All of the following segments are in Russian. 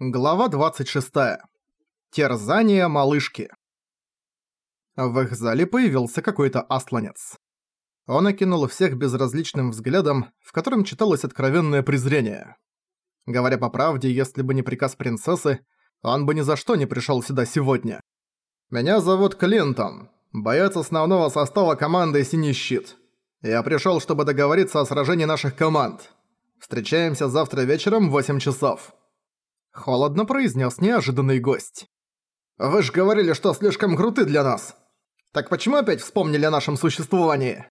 Глава 26. Терзание малышки. В их зале появился какой-то асланец. Он окинул всех безразличным взглядом, в котором читалось откровенное презрение. Говоря по правде, если бы не приказ принцессы, он бы ни за что не пришёл сюда сегодня. «Меня зовут Клинтон, боец основного состава команды «Синий щит». Я пришёл, чтобы договориться о сражении наших команд. Встречаемся завтра вечером в 8 часов». Холодно произнес неожиданный гость. «Вы же говорили, что слишком круты для нас. Так почему опять вспомнили о нашем существовании?»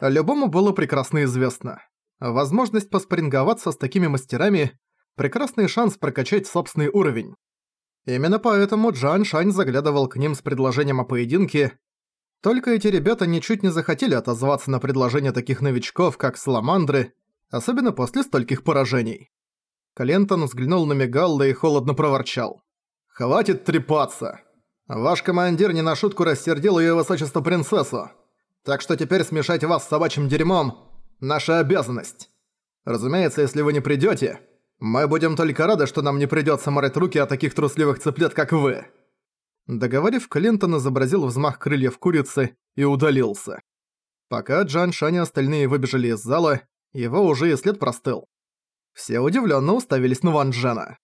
Любому было прекрасно известно. Возможность поспоринговаться с такими мастерами – прекрасный шанс прокачать собственный уровень. Именно поэтому Джан Шань заглядывал к ним с предложением о поединке. Только эти ребята ничуть не захотели отозваться на предложение таких новичков, как Саламандры, особенно после стольких поражений. Клентон взглянул на Мегалла и холодно проворчал. «Хватит трепаться! Ваш командир не на шутку рассердил её высочество принцессу, так что теперь смешать вас с собачьим дерьмом – наша обязанность. Разумеется, если вы не придёте, мы будем только рады, что нам не придётся морать руки о таких трусливых цыплят, как вы». Договорив, Клинтон изобразил взмах крыльев курицы и удалился. Пока Джан Шань и остальные выбежали из зала, его уже и след простыл. Все удивленно уставились на Ван Джена.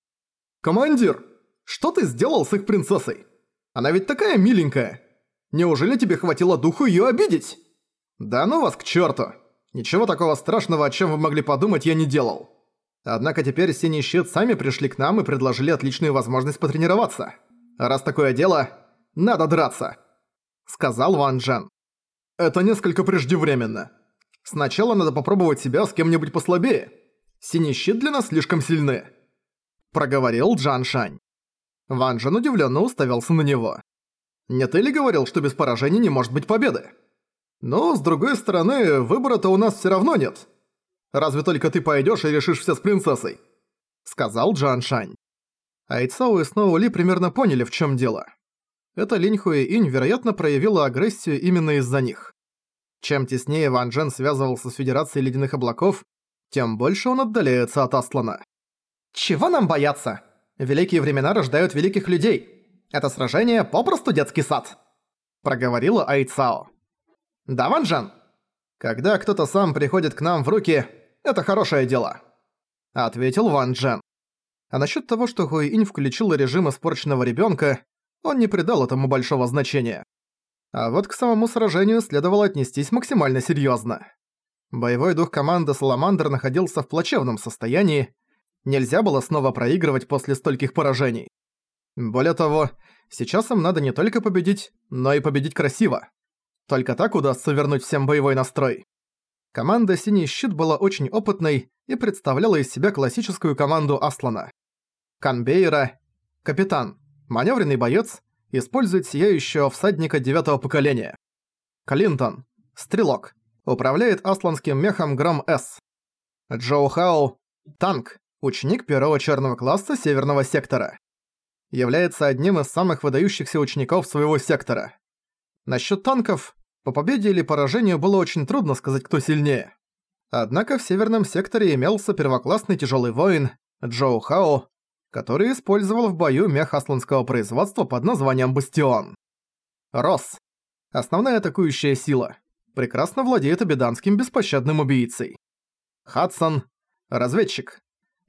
«Командир, что ты сделал с их принцессой? Она ведь такая миленькая. Неужели тебе хватило духу ее обидеть?» «Да ну вас к черту! Ничего такого страшного, о чем вы могли подумать, я не делал. Однако теперь Синий Щит сами пришли к нам и предложили отличную возможность потренироваться. Раз такое дело, надо драться!» Сказал Ван Джен. «Это несколько преждевременно. Сначала надо попробовать себя с кем-нибудь послабее. Синий для нас слишком сильны», — проговорил Джан Шань. Ван Джен удивленно уставился на него. «Не ты ли говорил, что без поражения не может быть победы? Но, с другой стороны, выбора-то у нас все равно нет. Разве только ты пойдешь и решишь все с принцессой?» — сказал Джан Шань. Айцао и Сноу Ли примерно поняли, в чем дело. Эта Линь Хуэ Инь, вероятно, проявила агрессию именно из-за них. Чем теснее Ван Джен связывался с Федерацией Ледяных Облаков, тем больше он отдаляется от Аслана. «Чего нам бояться? Великие времена рождают великих людей. Это сражение попросту детский сад», — проговорила Айцао. «Да, Ванжан? Когда кто-то сам приходит к нам в руки, это хорошее дело», — ответил Ван Джен. А насчет того, что Хуиинь включил режим испорченного ребенка, он не придал этому большого значения. А вот к самому сражению следовало отнестись максимально серьезно. Боевой дух команды «Саламандр» находился в плачевном состоянии, нельзя было снова проигрывать после стольких поражений. Более того, сейчас им надо не только победить, но и победить красиво. Только так удастся вернуть всем боевой настрой. Команда «Синий щит» была очень опытной и представляла из себя классическую команду Аслана. Канбейра – капитан, маневренный боец, использует сияющего всадника девятого поколения. Клинтон – стрелок, Управляет асланским мехом Гром-С. Джоу Хао – танк, ученик первого черного класса северного сектора. Является одним из самых выдающихся учеников своего сектора. Насчет танков, по победе или поражению было очень трудно сказать, кто сильнее. Однако в северном секторе имелся первоклассный тяжелый воин Джоу Хао, который использовал в бою мех асланского производства под названием Бастион. Рос. Основная атакующая сила прекрасно владеет обеданским беспощадным убийцей. Хадсон – разведчик.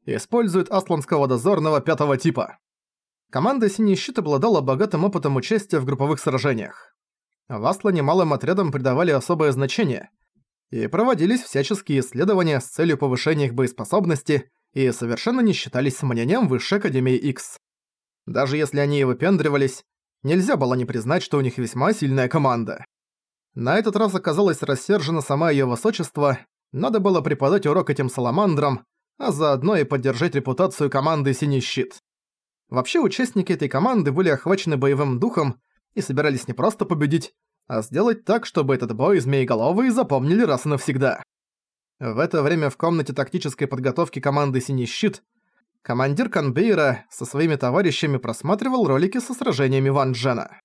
Использует асланского дозорного пятого типа. Команда «Синий щит» обладала богатым опытом участия в групповых сражениях. В Аслане малым отрядам придавали особое значение, и проводились всяческие исследования с целью повышения их боеспособности и совершенно не считались мнением Высшей Академии X. Даже если они и выпендривались, нельзя было не признать, что у них весьма сильная команда. На этот раз оказалась рассержена сама её высочество, надо было преподать урок этим саламандрам, а заодно и поддержать репутацию команды «Синий щит». Вообще участники этой команды были охвачены боевым духом и собирались не просто победить, а сделать так, чтобы этот бой змееголовые запомнили раз и навсегда. В это время в комнате тактической подготовки команды «Синий щит» командир Канбейра со своими товарищами просматривал ролики со сражениями Ван Джена.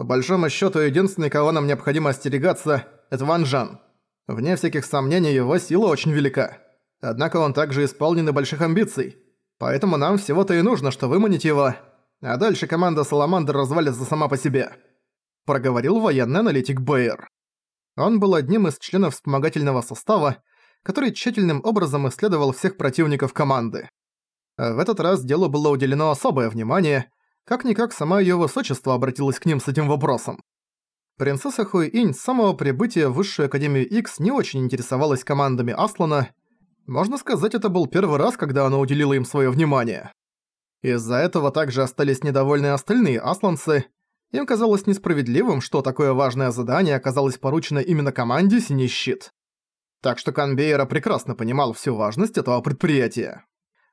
По большому счету, единственный, кого нам необходимо остерегаться, это Ван Жан. Вне всяких сомнений, его сила очень велика. Однако он также исполнен и больших амбиций. Поэтому нам всего-то и нужно, что выманить его, а дальше команда Саламандр развалится сама по себе», — проговорил военный аналитик Бэйр. Он был одним из членов вспомогательного состава, который тщательным образом исследовал всех противников команды. В этот раз делу было уделено особое внимание, как-никак сама её высочество обратилась к ним с этим вопросом. Принцесса Хуи-Инь с самого прибытия в Высшую Академию X не очень интересовалась командами Аслана. Можно сказать, это был первый раз, когда она уделила им своё внимание. Из-за этого также остались недовольны остальные асланцы. Им казалось несправедливым, что такое важное задание оказалось поручено именно команде «Синий щит». Так что Канбейера прекрасно понимал всю важность этого предприятия.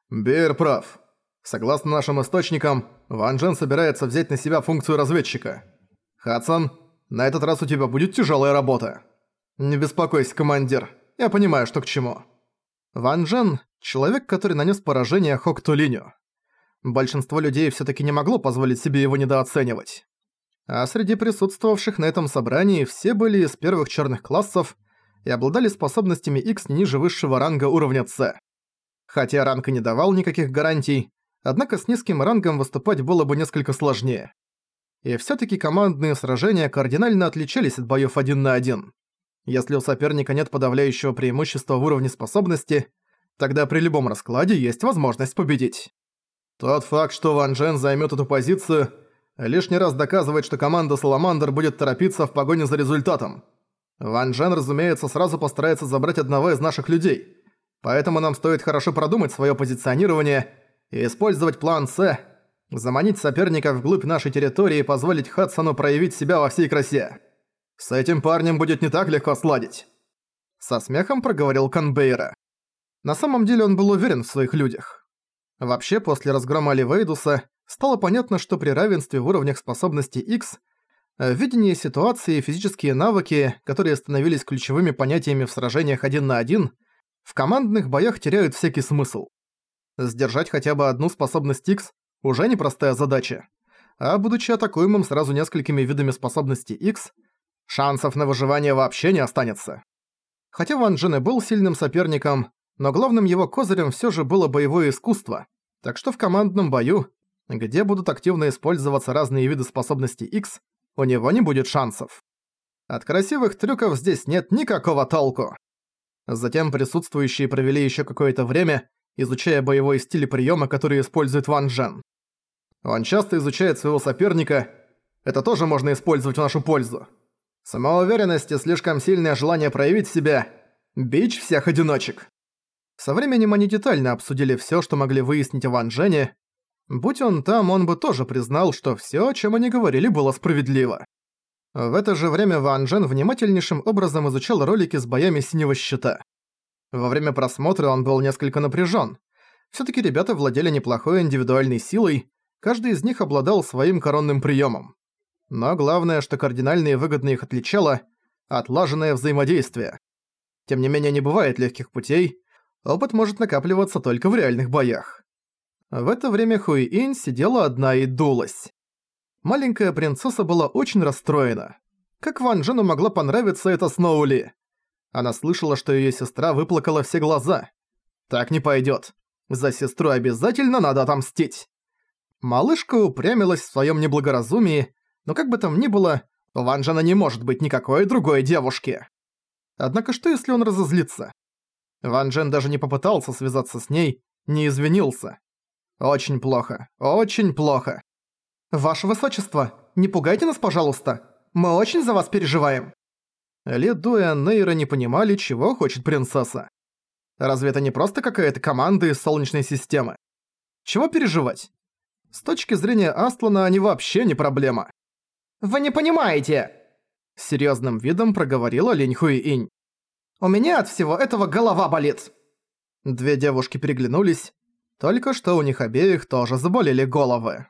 Бейер прав. Согласно нашим источникам, Ван Джен собирается взять на себя функцию разведчика. Хадсон, на этот раз у тебя будет тяжелая работа. Не беспокойся, командир. Я понимаю, что к чему. Ван Джен – человек, который нанес поражение Хок Тулиню. Большинство людей все таки не могло позволить себе его недооценивать. А среди присутствовавших на этом собрании все были из первых черных классов и обладали способностями X ниже высшего ранга уровня С. Хотя ранг и не давал никаких гарантий, однако с низким рангом выступать было бы несколько сложнее. И всё-таки командные сражения кардинально отличались от боёв один на один. Если у соперника нет подавляющего преимущества в уровне способности, тогда при любом раскладе есть возможность победить. Тот факт, что Ван Джен займёт эту позицию, лишний раз доказывает, что команда Саламандр будет торопиться в погоне за результатом. Ван Джен, разумеется, сразу постарается забрать одного из наших людей. Поэтому нам стоит хорошо продумать своё позиционирование и использовать план «С», заманить соперника вглубь нашей территории и позволить Хадсону проявить себя во всей красе. С этим парнем будет не так легко сладить. Со смехом проговорил Канбейра. На самом деле он был уверен в своих людях. Вообще, после разгрома Ливейдуса стало понятно, что при равенстве в уровнях способностей X видение ситуации и физические навыки, которые становились ключевыми понятиями в сражениях один на один – в командных боях теряют всякий смысл. Сдержать хотя бы одну способность X уже непростая задача. А будучи атакуемым сразу несколькими видами способностей X, шансов на выживание вообще не останется. Хотя Ван Джен и был сильным соперником, но главным его козырем всё же было боевое искусство, так что в командном бою, где будут активно использоваться разные виды способностей X, у него не будет шансов. От красивых трюков здесь нет никакого толку. Затем присутствующие провели еще какое-то время, изучая боевой стиль и приёмы, которые использует Ван Джен. Он часто изучает своего соперника, это тоже можно использовать в нашу пользу. Самоуверенность и слишком сильное желание проявить себя – бич всех одиночек. Со временем они детально обсудили всё, что могли выяснить о Ван Джене. Будь он там, он бы тоже признал, что всё, о чём они говорили, было справедливо. В это же время Ван Джен внимательнейшим образом изучал ролики с боями Синего Щита. Во время просмотра он был несколько напряжен. все таки ребята владели неплохой индивидуальной силой, каждый из них обладал своим коронным приемом. Но главное, что кардинально и выгодно их отличало – отлаженное взаимодействие. Тем не менее, не бывает легких путей, опыт может накапливаться только в реальных боях. В это время Хуи-Инь сидела одна и дулась маленькая принцесса была очень расстроена. Как Ван Джену могла понравиться эта Сноули? Она слышала, что её сестра выплакала все глаза. Так не пойдёт. За сестру обязательно надо отомстить. Малышка упрямилась в своём неблагоразумии, но как бы там ни было, у Ван не может быть никакой другой девушки. Однако что если он разозлится? Ван Джен даже не попытался связаться с ней, не извинился. Очень плохо, очень плохо. «Ваше Высочество, не пугайте нас, пожалуйста. Мы очень за вас переживаем». Ли Ду и Аннейра не понимали, чего хочет принцесса. Разве это не просто какая-то команда из Солнечной системы? Чего переживать? С точки зрения Астлана они вообще не проблема. «Вы не понимаете!» С серьёзным видом проговорила Линь Хуи-Инь. «У меня от всего этого голова болит!» Две девушки переглянулись. Только что у них обеих тоже заболели головы.